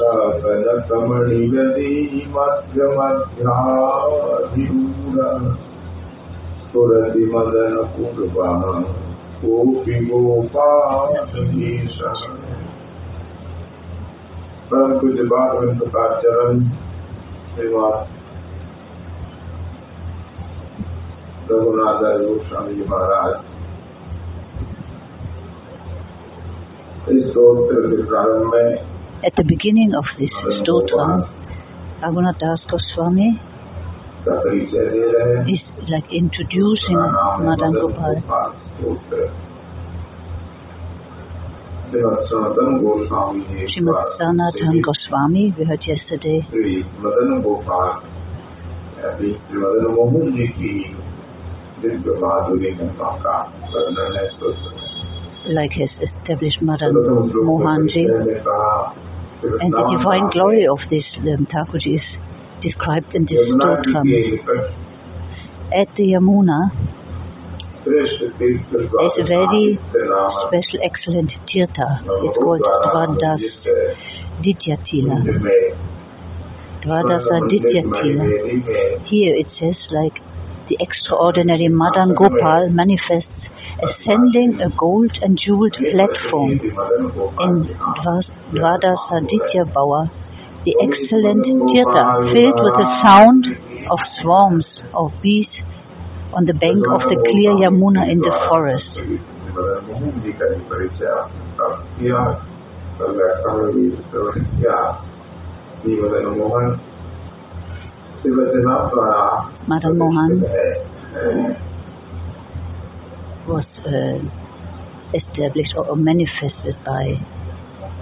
सकनकमणिगरी मध्यमध्याधिरूढः स्फुरति मदनपूर्वः कोऽपि प्रकाश चरण श्रीवास रघुनाथ गोस्वामी जी महाराज इस स्त्रोत्र के प्रारंभ में At the beginning of this stotra, Raghunath Das Goswami is like introducing Madan Gopal. Srimad Sanatan Goswami, we heard yesterday, like has established Madan Mohanji, and the divine glory of this um, is described in this stotram. At the Yamuna, It's a very special, excellent tirtha, it's called Dvadas Dityatila. Dvadasa Dityatila. Here it says like the extraordinary Madan Gopal manifests ascending a gold and jeweled platform in Dvadasaditya Bauer, the excellent theatre filled with the sound of swarms of bees on the bank of the clear Yamuna in the forest. Madan Mohan um, established or, or manifested by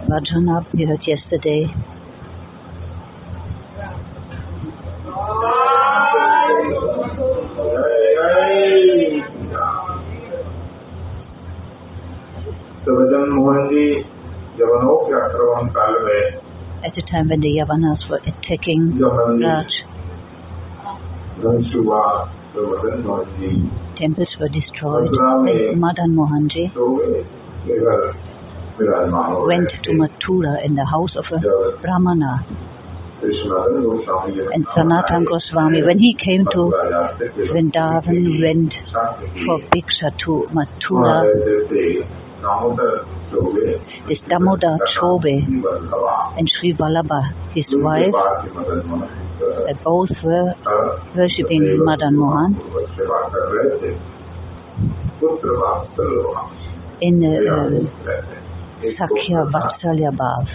Vajranabh you heard yesterday. At the time when the Yavanas were attacking Raj temples were destroyed, Madan Mohanji went to Mathura in the house of a Brahmana. And Sanatan Goswami, when he came to Vrindavan, went for Bhiksha to Mathura. This Damodar Chobe and Sri Vallabha, his wife, uh, both were worshipping Madan Mohan in the uh, Sakya Vatsalya Bhav.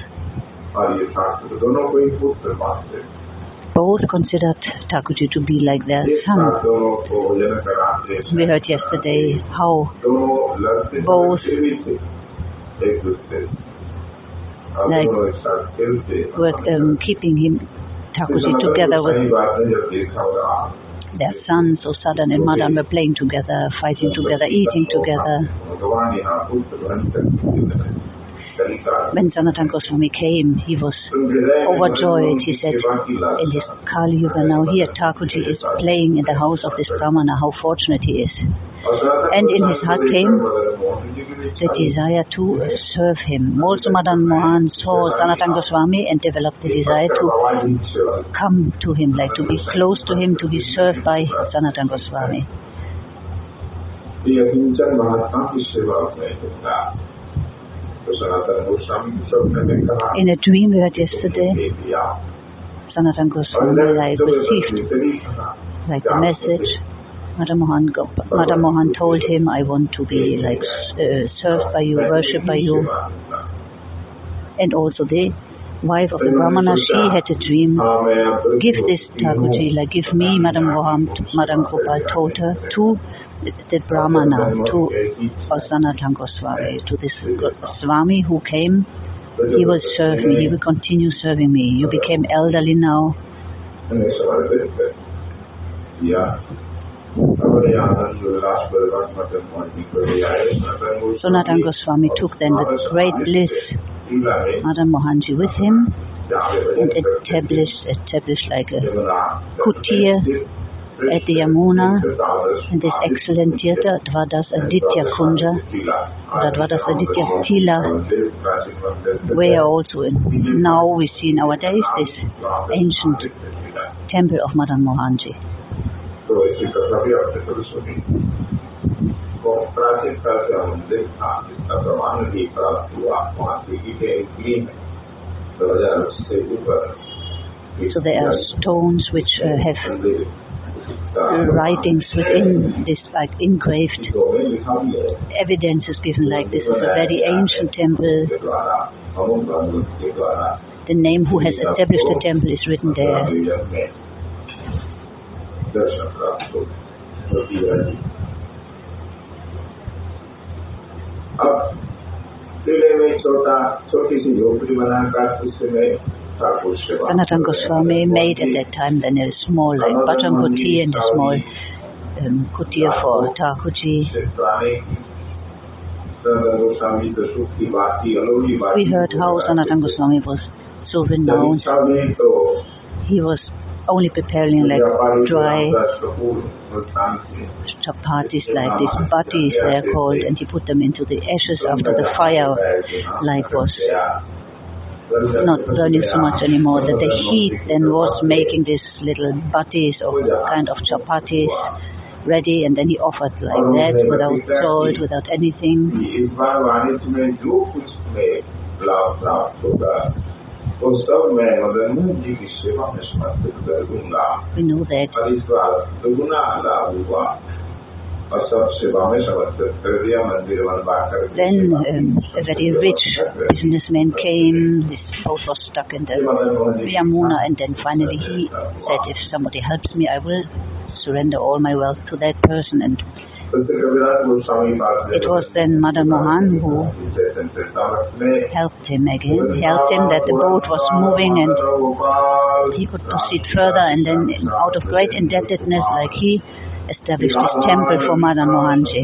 Both considered Thakurji to be like their son. We heard yesterday how both like were um, keeping him Thakurji together with their sons or Sadan and Madan were playing together, fighting together, eating together. When Sanatan Goswami came, he was overjoyed. He said, in his Kali Yuga now here, Thakurji is playing in the house of this Brahmana, how fortunate he is. And in his heart came the desire to serve him. Also, Madan Mohan saw Sanatan Goswami and developed the desire to come to him, like to be close to him, to be served by Sanatan Goswami. In a dream we had yesterday, Sanatan Goswami like received like a message madan mohan told him, I want to be like uh, served by you, worshipped by you. And also the wife of the Brahmana, she had a dream. Give this Thakurjila, give me, Madan Mohan. Madan Gopal told her, to the Brahmana, to Osanathang Goswami, to this Swami who came. He will serve me, he will continue serving me. You became elderly now. Yeah. Sanatan Goswami took then with great bliss Madan Mohanji with him and established, established like a kutir at the Yamuna in this excellent theater. That was Aditya Kunja, that was Aditya Tila, where also in, now we see nowadays this ancient temple of Madan Mohanji comprar está para clima So there are stones which uh, have writings within this, like engraved evidence is given like this is a very ancient temple. The name who has established the temple is written there. दर्शन प्राप्त होती है अब किले में छोटा छोटी सी झोपड़ी बनाकर उसमें ठाकुर सेवा Sanatan Goswami made at that time then a small like bottom kutir and a small um, kutir for Thakurji. पुराने सनातन गोस्वामी तो सुख की बात की अलौली बात We heard how Sanatan Goswami was so renowned. में तो He was only preparing like dry chapatis like these butties they are called and he put them into the ashes after the fire like was not burning so much anymore that the heat then was making these little butties or kind of chapatis ready and then he offered like that without salt, without anything. वो सब मैं जी की सेवा में समर्पित कर दूंगा दुगुना लाभ हुआ और सब सेवा में समर्पित कर दिया मंदिर बनवा कर Then um, a very rich businessman came. This boat was stuck in the Yamuna, and then finally he said, "If somebody helps me, I will surrender all my wealth to that person." And it was then Madan Mohan who helped him again, helped him that the boat was moving and he could proceed further and then out of great indebtedness like he established this temple for Madan Mohanji.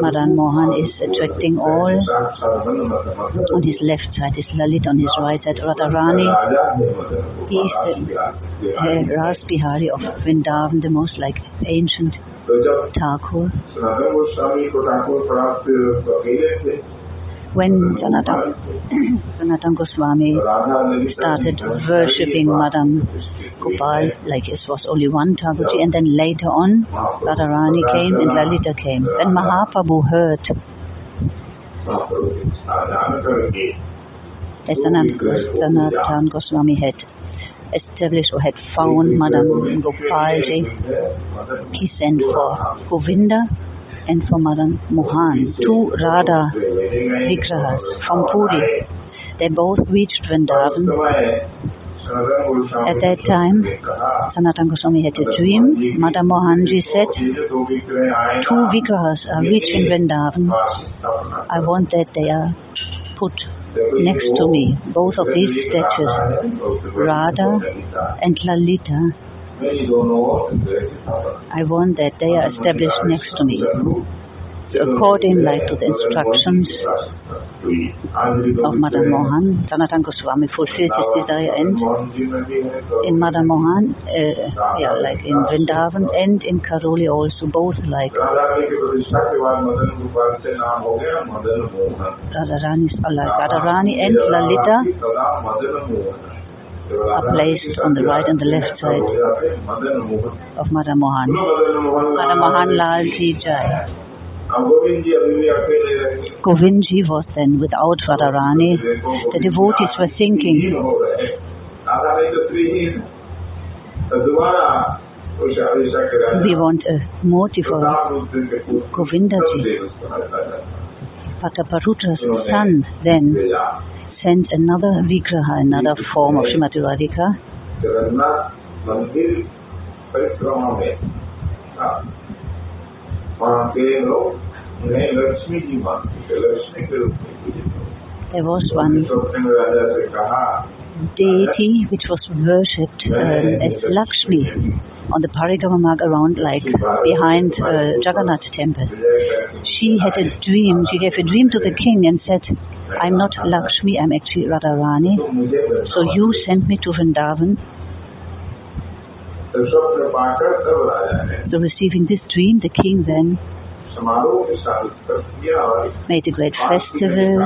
Madan Mohan is attracting all. On his left side is Lalit, on his right side Radharani. He is the, the Ras Bihari of Vrindavan, the most like ancient Thakur when Janata, Janata Goswami started worshipping Madan Gopal, like it was only one Thakurji, and then later on Radharani came and Lalita came. When Mahaprabhu heard that Sanatan Goswami had established or had found Madan Gopalji, he sent for Govinda and for Madan Mohan, two Radha Vigrahas from Puri. They both reached Vrindavan. At that time, Sanatan Goswami had a dream. Madan Mohanji said, Two Vigrahas are reaching Vrindavan. I want that they are put next to me. Both of these statues, Radha and Lalita, I want that they are established next to me, according like to the instructions of Madan Mohan. Sanatana Goswami fulfilled his desire and in Madan Mohan, uh, yeah, like in Vrindavan and in Karoli also, both like Radharani, like Radharani and Lalita are placed on the right and the left side of Madan Mohan. Madan Mohan Lal Ji Jai. Govindji was then without Radharani. The devotees were thinking. We want a motive for Govindaji. Prataparudra's son then sent another vigraha, another form of Srimati Radhika. There was one deity which was worshipped um, as Lakshmi on the Parikrama Marg around like behind uh, Jagannath temple. She had a dream, she gave a dream to the king and said, I'm not Lakshmi, I'm actually Radharani. So you sent me to Vrindavan so receiving this dream, the king then made a great festival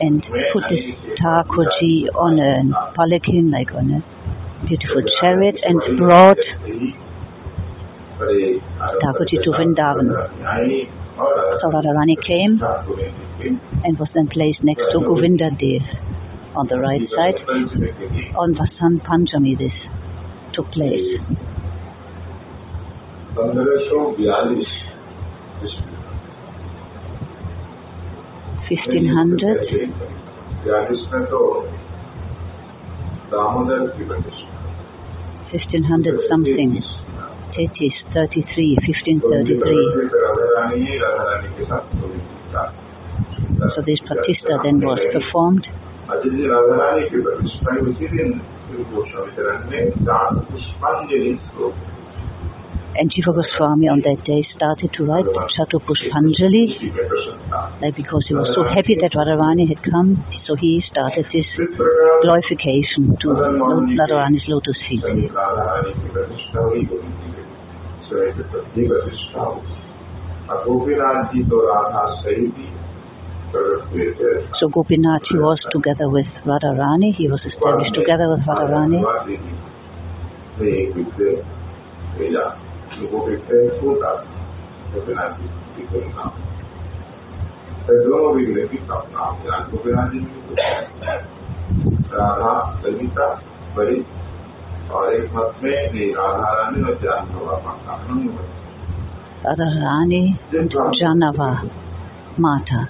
and put this Thakurji on a palanquin, like on a beautiful chariot, and brought Thakurji to Vrindavan. So Radharani came and was then placed next to Govinda Dev on the right side on Vasant Panchami this took place. Fifteen hundred. Fifteen hundred something. Tetis, 33, 1533. So this pratista then was performed. And Jiva Goswami on that day started to write Chatupushpanjali like because he was so happy that Radharani had come, so he started this glorification to Radharani's lotus feet. So So Gopinath, he was together with Radharani. He was established together with Radharani. ने एक विद्य भेजा वो विद्य छोटा गोपीनाथ जी की कोई नाम तो दोनों विग्रह की स्थापना ज्ञान गोपीनाथ जी की राधा ललिता बड़ी और एक मत में ये राधा रानी और ज्ञान बाबा माता Hanuman Radharani and Janava Mata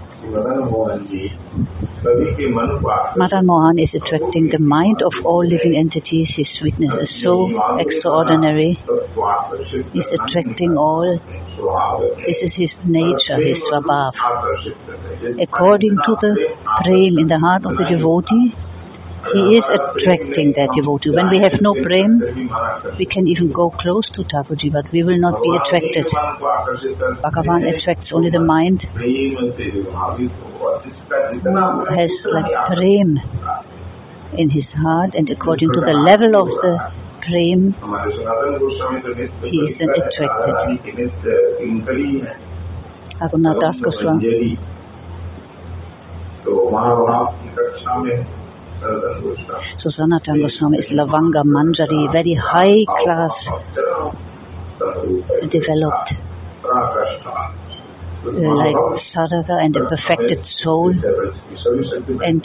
Madan Mohan is attracting the mind of all living entities. His sweetness is so extraordinary. He's attracting all. This is his nature, his swabhav. According to the frame in the heart of the devotee, he is attracting that devotee. When we have no prem, we can even go close to Thakurji, but we will not be attracted. Bhagavan attracts only the mind who has like prem in his heart and according to the level of the prem, he is then attracted. Raghunath Das Goswami. Susanna Tango Swami is Lavanga Manjari, very high class developed like sadhaka and a perfected soul and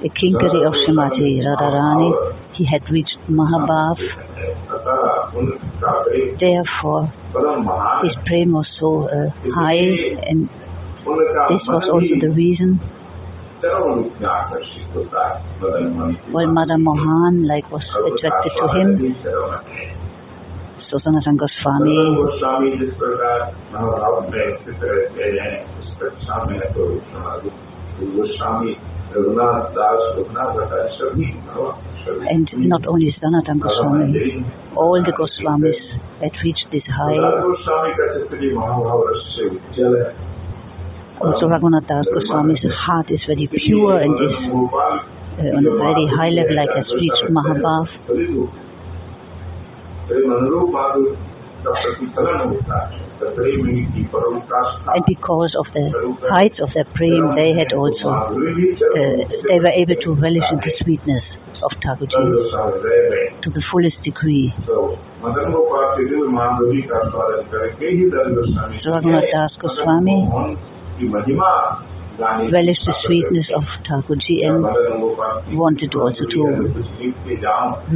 the kinkari of Srimati Radharani, he had reached Mahabhav. Therefore, his brain was so uh, high and this was also the reason while Madan Mohan like was attracted to him, so Sanatan Goswami. And not only Sanatan Goswami, all the Goswamis that reached this high also Raghunath Das Goswami's heart is very pure and is uh, on a very high level like has reached Mahabhav. And because of the heights of their prem, they had also, uh, they were able to relish in the sweetness of Thakurji to the fullest degree. So Raghunath Das Goswami well, Relish the sweetness of Thakurji and wanted also to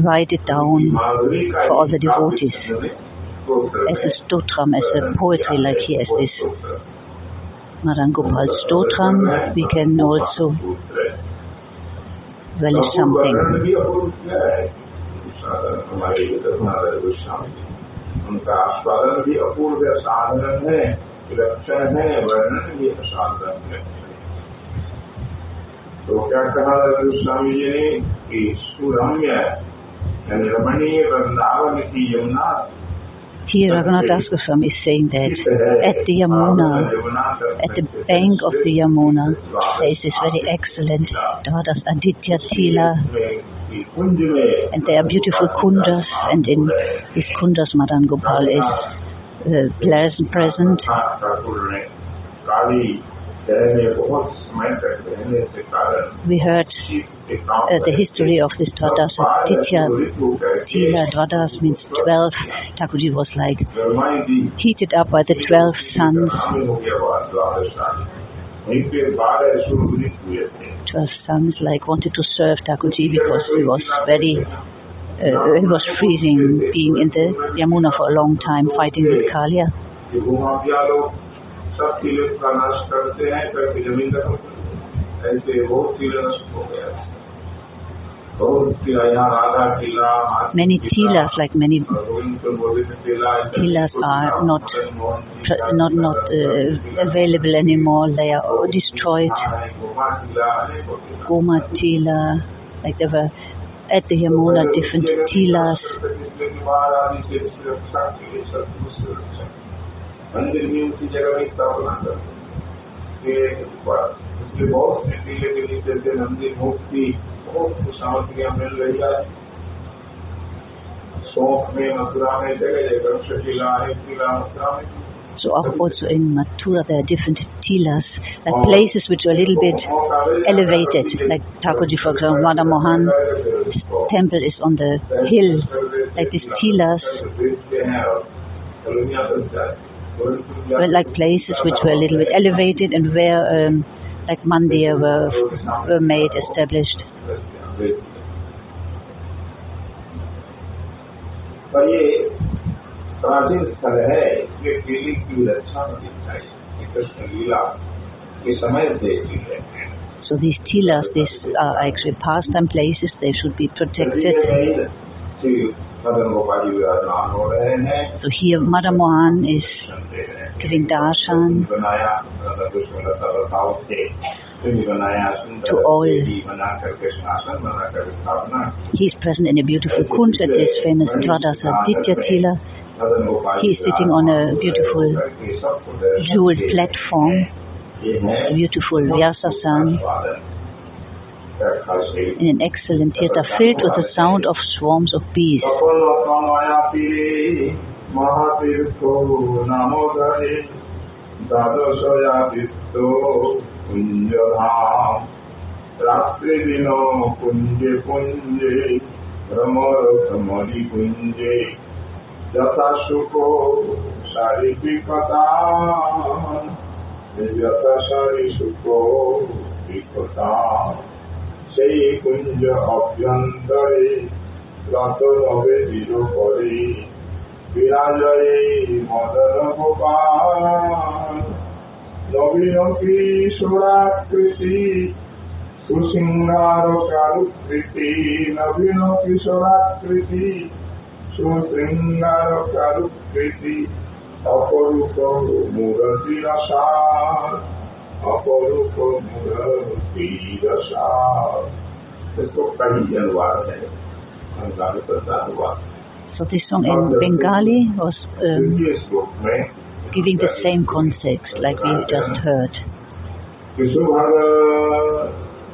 write it down for all the devotees as a stotram, as a poetry like here as this Madan Gopal stotram. We can also relish something. उनका आस्वादन भी अपूर्व साधारण है विलक्षण है वर्णन भी असाधारण है तो क्या कहा गोस्वामी जी ने कि सुरम्य यानी रमणीय वृंदावन की Yamuna Here Raghunath Das Goswami is saying that at the Yamuna, at the bank of the Yamuna, there is this very excellent Dvadas Aditya Tila, कुंज में and there are beautiful kundas, and in these kundas Madan Gopal is uh, pleasant present. We heard uh, the history of this Dvadas Titya. Tila Dvadas means 12. Thakurji was like heated up by the 12 suns. 12 sons like wanted to serve Thakurji because he was very uh, it was freezing being in the Yamuna for a long time fighting with Kalia. Many tilas, like many tilas, are not not not uh, available anymore. They are destroyed. Goma tila, like there were at the Yamuna different tilas. मंदिर भी उनकी जगह में स्थापना कर इसलिए बहुत से टीले के नीचे से मंदिर मुक्ति बहुत कुछ सामग्रियां मिल रही है सौंप में मथुरा में जगह जगह शकीला है किला मथुरा में So also in Mathura there are different tilas, like places which are a little bit elevated, like Thakurji, for example, Madan Mohan temple is on the hill, like these tilas. Were like places which were a little bit elevated and where um, like mandir were, were made, established. प्राचीन स्थल है इसलिए की so these tilas, these are actually pastime places, they should be protected. So here Madan Mohan is giving darshan to all. He is present in a beautiful kunj at this famous Dvadasa Ditya Tila. He is sitting on a beautiful jeweled platform, beautiful Vyasasan, in an excellent theatre filled with the sound of swarms of bees. यथा सुखो शारीरिकता यथा शारी सुखो विकता সেই কুঞ্জ অভ্যন্তরে রত রবে দৃঢ় করে বিরাজয়ে মদন গোপাল নবীন কিশোরাকৃতি সুশৃঙ্গার কারুকৃতি নবীন কিশোরাকৃতি সুশৃঙ্গার কারুকৃতি অপরূপ মূরতি রসার अपरूप इसको कई अनुवाद है अनुवाद करता अनुवाद So this song in Bengali was um, द्वितीय श्लोक में giving the same context like we just heard. विशुभग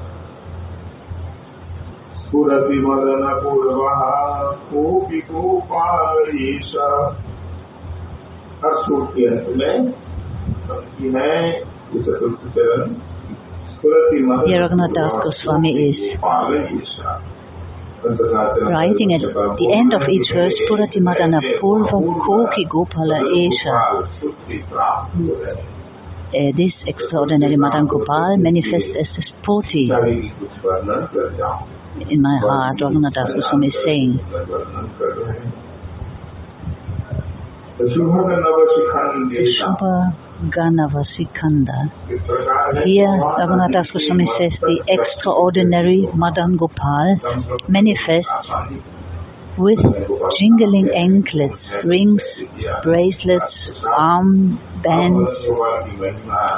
स्फुरति मदन पूर्वः कोऽपि गोपालीश हर सूट के अंत में पंक्ति है ये चतुर्थ चरण स्फुरति Madan Here Raghunath Das Goswami is गोपालीश writing at the end of each verse, Purati Madana Purva Koki Gopala Esha. Uh, this extraordinary Madan Gopal manifests as the Spoti in my heart, Raghunath Das Goswami is saying. Shubha Ganavasikanda. Here, Raghunath Das Goswami says the extraordinary Madan Gopal manifests with jingling anklets, rings, bracelets, arm bands,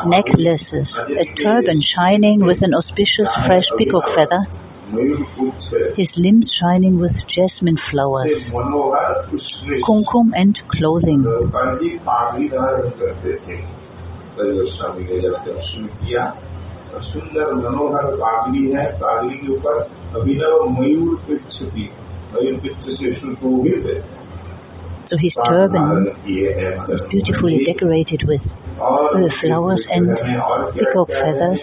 necklaces, a turban shining with an auspicious fresh peacock feather, his limbs shining with jasmine flowers, kumkum and clothing. सुंदर मनोहर पागड़ी है पागड़ी के ऊपर अभिनव मयूर पिच्छ की मयूर पिच्छ से सुशोभित है So his turban is beautifully decorated with uh, flowers and peacock feathers.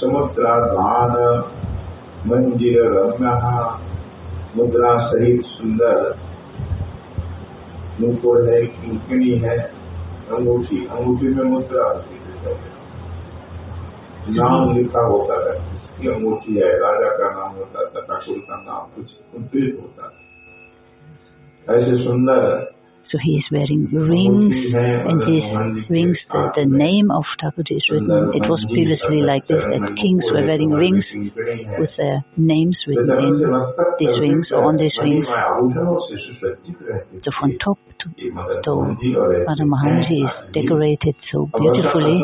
समुद्राधान मंजिर रम्य मुद्रा सहित सुंदर। मुकुट है, किंकणी है, अंगूठी। अंगूठी में मुद्रा नाम लिखा होता है, इसकी अंगूठी है, राजा का नाम होता है ठाकुर का नाम, कुछ मुद्रित होता है। ऐसे सुंदर So he is wearing rings, and these rings, the, the name of Thakurji is written. It was previously like this, that kings were wearing rings with their names written in these rings or on these rings. So from top to toe, Madan Mohanji is decorated so beautifully.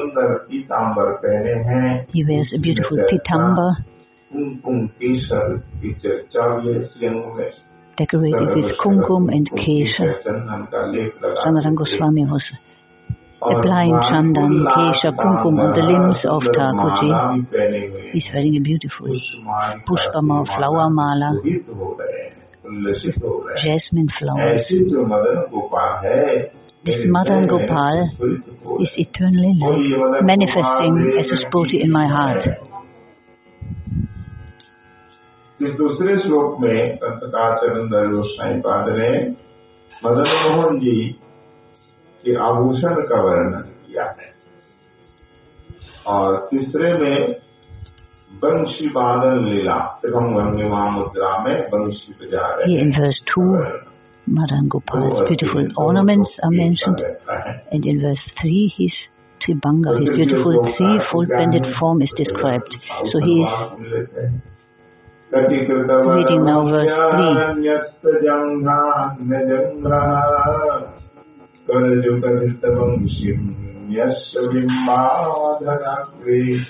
He wears a beautiful pitambar decorated with kumkum and kesha. Sanatan Goswami was applying chandan, kesha, kumkum on the limbs of Thakurji. He's wearing a beautiful pushpama, flower mala, jasmine flowers. This Madan Gopal is eternally life, manifesting as a spoti in my heart. इस दूसरे श्लोक में संतकाचरण गोस्वाई पाद ने मदन मोहन जी के आभूषण का वर्णन किया है और तीसरे में बंशी बादल लीला त्रिभंग भंगिमा मुद्रा में बंशी बजा रहे Here in verse 2, Madan Gopal's beautiful ornaments are mentioned, and in verse 3, his Tribanga, his beautiful three-fold bended form is described. So he is Reading now verse three.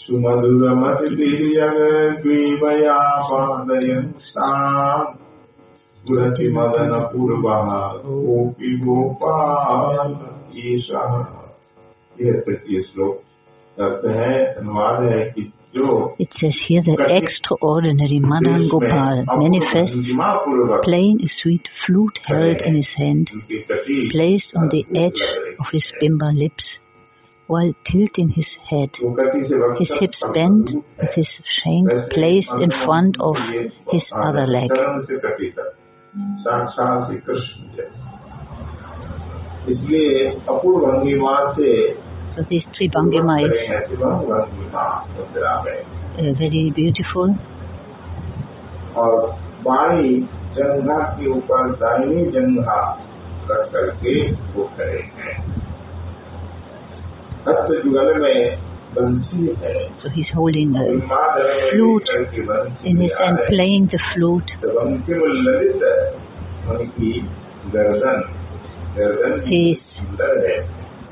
सुमधुरमतिर्यग्रीवया पादयन् साम् स्फुरति मदनपूर्वः कोऽपि गोपाल ईशः यह तृतीय श्लोक अर्थ है अनुवाद है कि जो It says here that extraordinary Madan Gopal manifests playing a sweet flute held in his hand, उनकी कटी placed on the edge of his bimba lips, while tilting his head. वो कटी से वक्त His hips bent, with his shank placed in front of his other leg. चरण से कटी तक साक्षात श्री कृष्ण जय इसलिए अपूर्व भंगिमा से So these three Bhangima is Shivam भंगिमा मुद्रा है uh, very beautiful. और बाई जंघा के ऊपर दाहिनी जंघा रख करके वो खड़े हैं हस्त जुगल में बंसी है So he's holding a उन्माद में flute करके बंसी in his बजा hand, रहे हैं। playing the flute. तो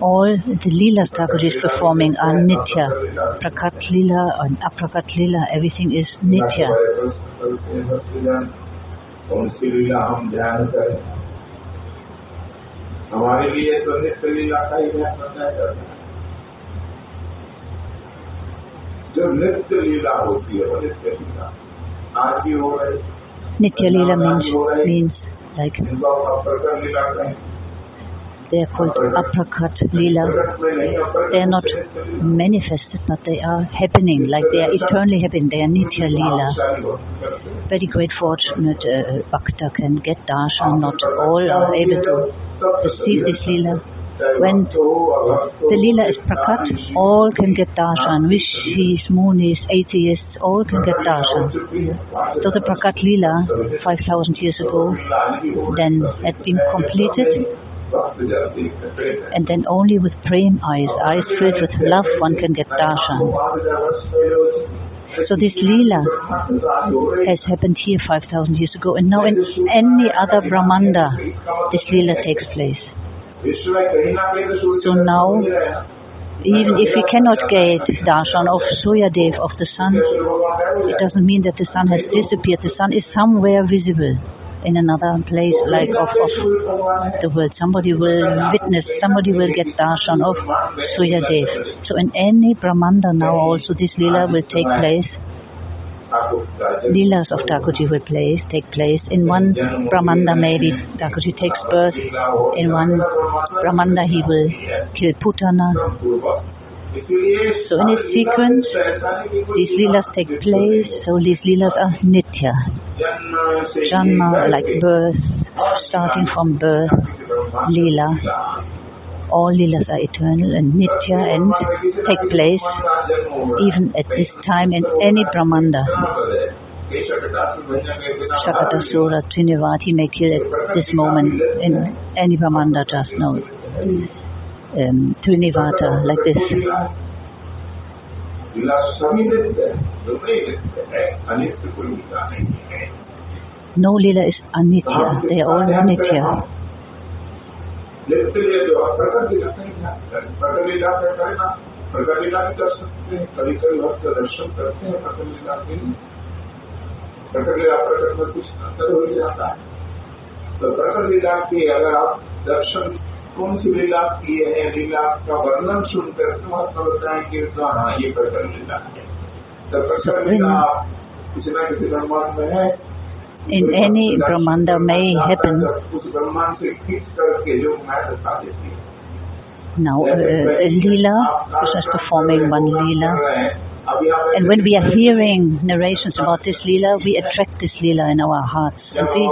All the Leelas Thakur is performing are Nitya. Prakat Leela and Aprakat Leela, everything is Nitya. कौन सी लीला हम ध्यान करें हमारे लिए तो नित्य लीला का ही ध्यान रखना करना है जो नित्य लीला होती है वो नित्य लीला आज भी हो रही Nitya Leela means, means like they are called aprakat lila. They are not manifested, but they are happening, like they are eternally happening. They are nitya lila. Very great fortunate uh, bhakta can get darshan. Not all are able to receive this lila. When the lila is prakat, all can get darshan. Rishis, munis, atheists, all can get darshan. So the prakat lila, 5,000 years ago, then had been completed and then only with prem eyes, eyes filled with love, one can get darshan. So this Leela has happened here 5000 years ago, and now in any other Brahmanda, this Leela takes place. So now, Even if we cannot get darshan of Suryadev, of the sun, it doesn't mean that the sun has disappeared. The sun is somewhere visible in another place, like of, the world. Somebody will witness, somebody will get darshan of Suryadev. So in any Brahmanda now also this Leela will take place. Leelas of Thakurji will place, take place. In one Brahmanda maybe Thakurji takes birth. In one Brahmanda he will kill Putana. So in its sequence, these Leelas take place. So these Leelas are Nitya. Janma, like birth, starting from birth, Leela. All Leelas are eternal and Nitya and take place even at this time in any Brahmanda. Shakatasura, Trinivat, he may kill at this moment in any Brahmanda just now. Um, Trinivata, like this. No Leela is Anitya, they are all Nitya. नित्य लिए जो प्रकट लीला नहीं ध्यान प्रकट लीला का करना प्रकट लीला भी कर सकते हैं No Lila is Anitya. They are all Anitya. कौन सी लीला की है लीला का वर्णन सुनकर तुम आपको बताएँगे तो हाँ ये प्रकरण लीला है तो प्रकरण लीला किसी ना किसी ब्रह्मांड में है in any Brahmanda may happen. Now, uh, Leela is performing one Leela. And when we are hearing narrations about this Leela, we attract this Leela in our hearts. And we,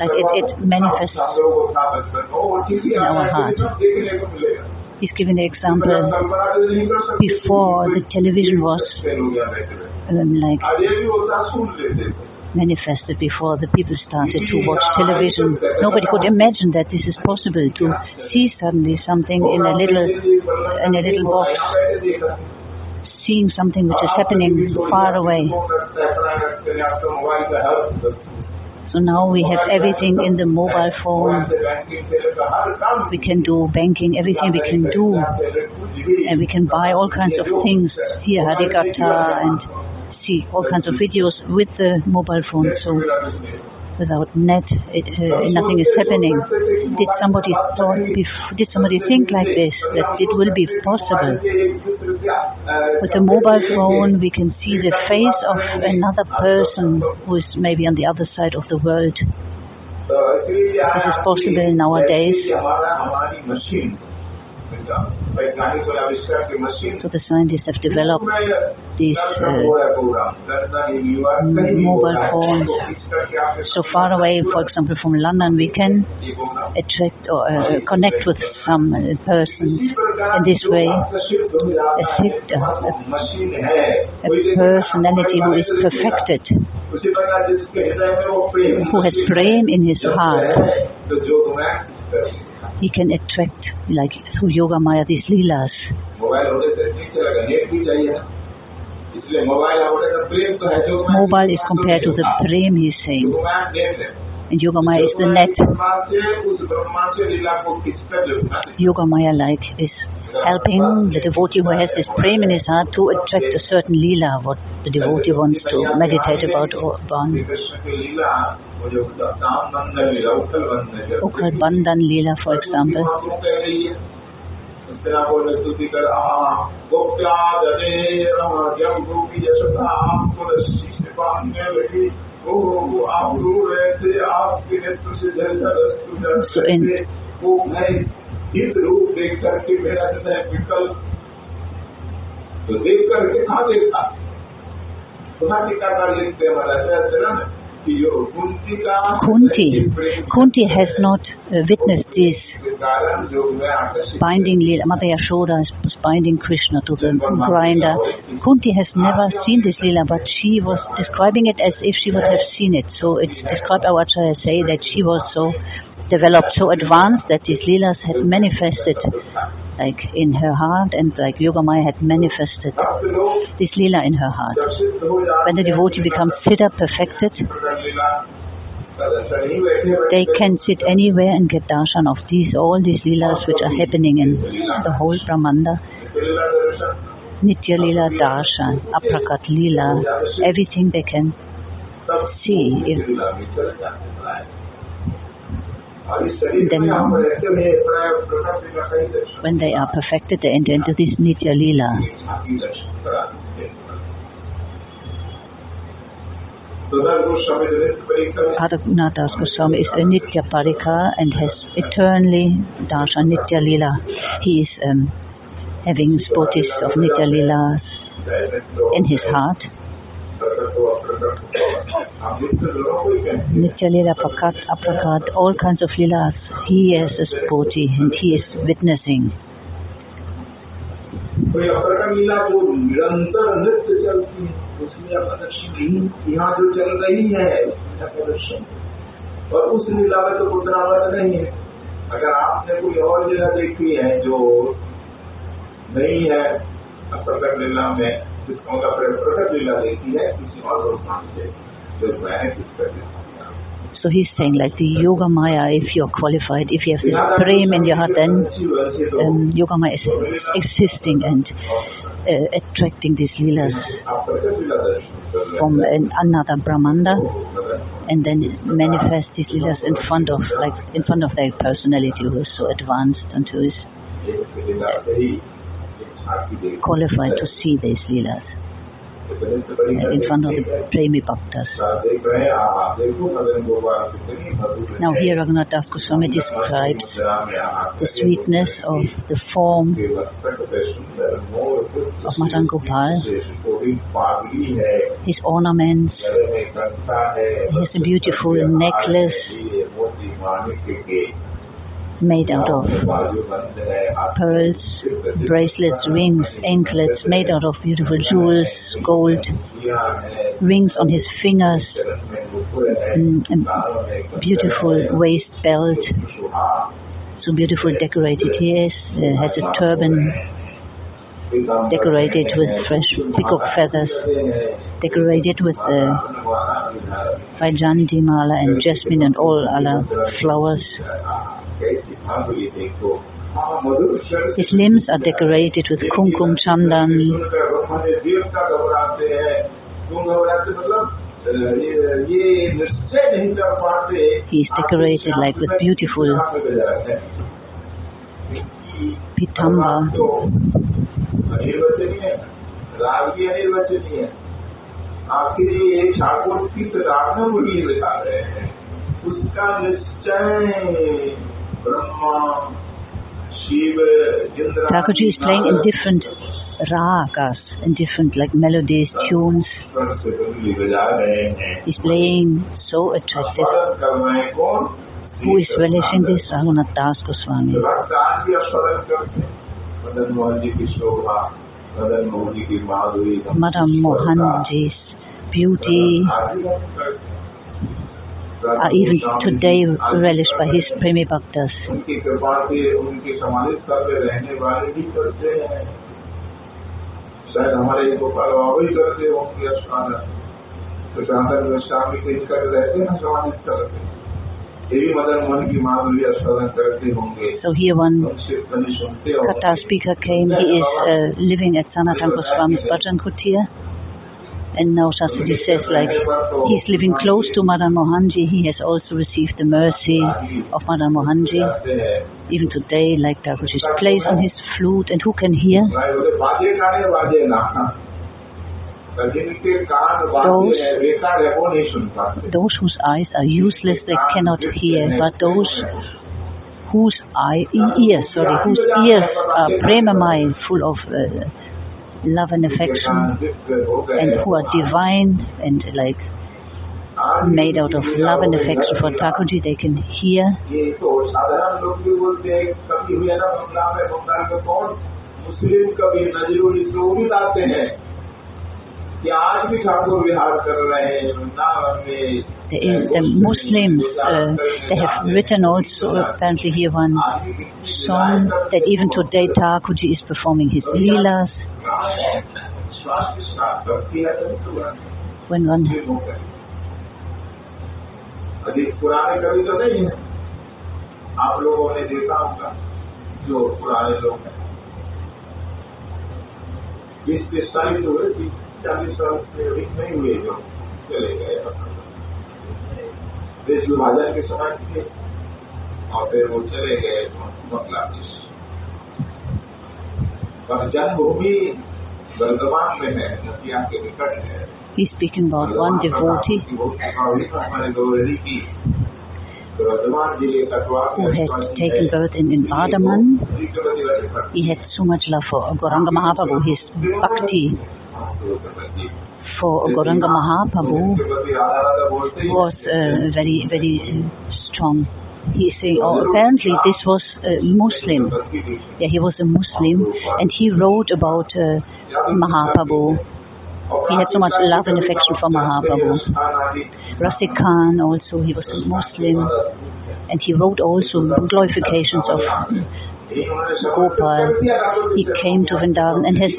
like it, it manifests in our heart. He's giving the example before the television was um, like manifested before the people started to watch television. Nobody could imagine that this is possible to see suddenly something in a little in a little box, seeing something which is happening far away. So now we have everything in the mobile phone. We can do banking, everything we can do. And we can buy all kinds of things here, Harikatha, and see all kinds of videos with the mobile phone. So without net, it, uh, nothing is happening. Did somebody thought, did somebody think like this, that it will be possible? With a mobile phone, we can see the face of another person who is maybe on the other side of the world. This is possible nowadays. So the scientists have developed these uh, mobile phones so far away, for example, from London, we can attract or uh, connect with some uh, persons in this way. A a, a personality who is perfected, who has prem in his heart, he can attract like through Yoga Maya these leelas. Mobile is compared to the prem, he's saying. And Yoga Maya is the net. Yoga Maya like is helping the devotee who has this prem in his heart to attract a certain lila, what the devotee wants to meditate about or upon. Ukhal Bandhan Leela, for example. So in इस रूप देख करके मेरा हृदय विकल। तो देख करके कहा देखता टीकाकार लिखते हमारा Kunti. Kunti has not uh, witnessed this binding Leela. Mother Yashoda was binding Krishna to the grinder. Kunti has never seen this Lila, but she was describing it as if she would have seen it. So it's described, our Acharya say, that she was so developed, so advanced that these Leelas had manifested like in her heart and like Yogamaya had manifested this lila in her heart. When the devotee becomes siddha perfected, they can sit anywhere and get darshan of these, all these leelas which are happening in the whole Brahmanda. Nitya Lila Darshan, Aprakat Lila, everything they can see. If then now, when they are perfected, they enter into this Nitya Lila. Raghunath Das Goswami is a Nitya Parika and has eternally Darshan Nitya Lila. He is um, having spotis of Nitya Lila in his heart. Nitya Lila, Pakat, Aprakat, all kinds of Lilas. He is a spoti and he is witnessing. है तो है अगर आपने कोई और लीला देखी है जो नहीं है प्रकट लीला में जिसका मतलब प्रकट लीला देखी है किसी और भगवान से जो मैंने कुछ कर So he's saying like the Yoga Maya, if you're qualified, if you have this prem in your heart, then um, Yoga Maya is existing and uh, attracting these leelas from an, another Brahmanda and then manifest these leelas in front of, like, in front of their personality who is so advanced and who is qualified to see these leelas uh, in front of the Premi Bhaktas. Now here Raghunath Goswami describes the sweetness of the form of Madan Gopal, his ornaments, has beautiful necklace made out of pearls, bracelets, rings, anklets, made out of beautiful jewels, gold, rings on his fingers, beautiful waist belt, so beautiful decorated. He is, uh, has a turban decorated with fresh peacock feathers, decorated with uh, Vaijanti mala and jasmine and all other flowers. कैसी भाग ये देखो हाँ मधुर sir His limbs are decorated with kumkum chandan. सुनकर हमारे देवता घबराते हैं क्यों घबराते मतलब अ, ये ये निश्चय नहीं कर पाते He is decorated like with beautiful pitamba. तो अनिर्वचनीय है राग भी अनिर्वचनीय है आखिर ये ठाकुर किस राग में मुझे दिखा रहे हैं उसका निश्चय Rakoji is playing in different ragas, in different like melodies, tunes. He's playing so attractive. Who is relishing this? Raghunath Das Goswami. Madan Mohanji's beauty, uh, is today relished by his Premi Bhaktas. So here one Katha speaker came, he is uh, living at Sanatan Goswami's Bhajan Kutir. And now Shastri says, like, he's living close to Madan Mohanji. He has also received the mercy of Madan Mohanji. Even today, like Dagush he plays on his flute, and who can hear? Those, those whose eyes are useless, they cannot hear, but those whose eye, ears, sorry, whose ears are premamai, full of uh, love and affection and who are divine and like made out of love and affection for Thakurji. They can hear. The, the Muslims, uh, they have written also apparently here one song that even today Thakurji is performing his leelas. पुराने कवि तो नहीं है। आप लोगों ने देखा होगा जो पुराने लोग हैं। बीस तीस साल हुए तीस चालीस साल से अधिक नहीं हुए जो चले गए। देश विभाजन के समय थे और फिर वो चले गए Bangladesh He's speaking about one devotee. who had taken birth in, in He had so much love for Gauranga Mahaprabhu, his bhakti for Gauranga Mahaprabhu. was uh, very, very strong. He is saying, oh, apparently this was a Muslim. Yeah, he was a Muslim and he wrote about uh, Mahaprabhu. He had so much love and affection for Mahaprabhu. Rasik Khan also, he was a Muslim and he wrote also glorifications of Gopal. He came to Vrindavan and has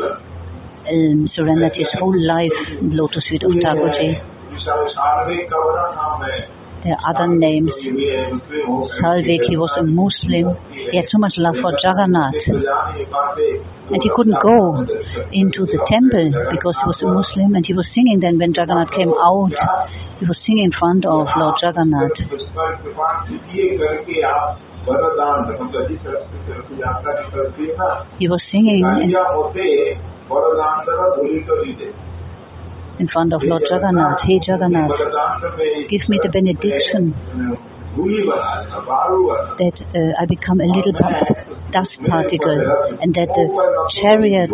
um, surrendered his whole life in lotus feet of Thakurji. There are other names. Salbeg, he was a Muslim. He had so much love for Jagannath. And he couldn't go into the temple because he was a Muslim and he was singing then when Jagannath came out. He was singing in front of Lord Jagannath. He was singing in, front of Lord Jagannath. Hey Jagannath, give me the benediction that uh, I become a little dust particle and that the chariot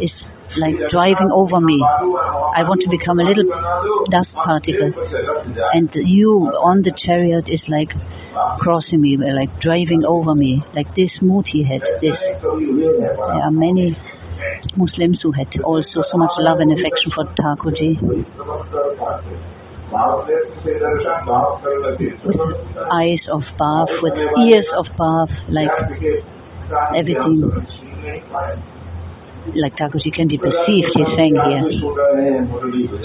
is like driving over me. I want to become a little dust particle and you on the chariot is like crossing me, like driving over me, like this mood he had. This. There are many Muslims who had also so much love and affection for Thakurji. With eyes of Bhav, with ears of Bhav, like everything. Like Thakurji can be perceived, he's saying here.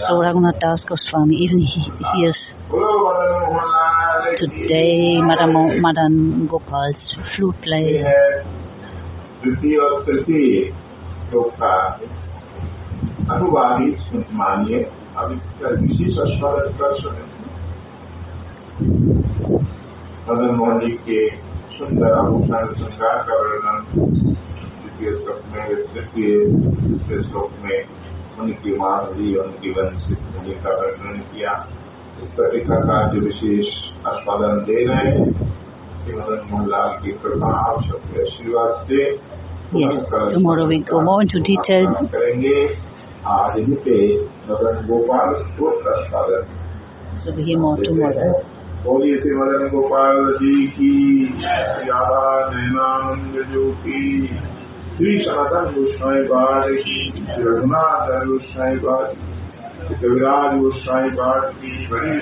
So Raghunath Das Goswami, even he, hears is today Madan, Madan Gopal's flute player. Play है द्वितीय और तृतीय श्लोक का अनुवादी सुन- मानिए अब विशेष अस्वाद कर सुने मदन मोहन जी के सुंदर आभूषण श्रृंगार का वर्णन द्वितीय श्लोक में, तृतीय दूसरे श्लोक में उनकी माधुरी उनकी वंशित मुनि का वर्णन किया। इस पत्रिका का जो विशेष आस्वादन दे रहे हैं कि मदन मोहन लाल की कृपा आप सबके आशीर्वाद से Yes, tomorrow we go more into detail. He So we hear more tomorrow. बोलिए मदन गोपाल जी की राधा नैनानंद जो की श्री सनातन गोस्वामी बाद की रघुनाथ गोस्वामी बाद कविराज गोस्वामी बाद की बड़ी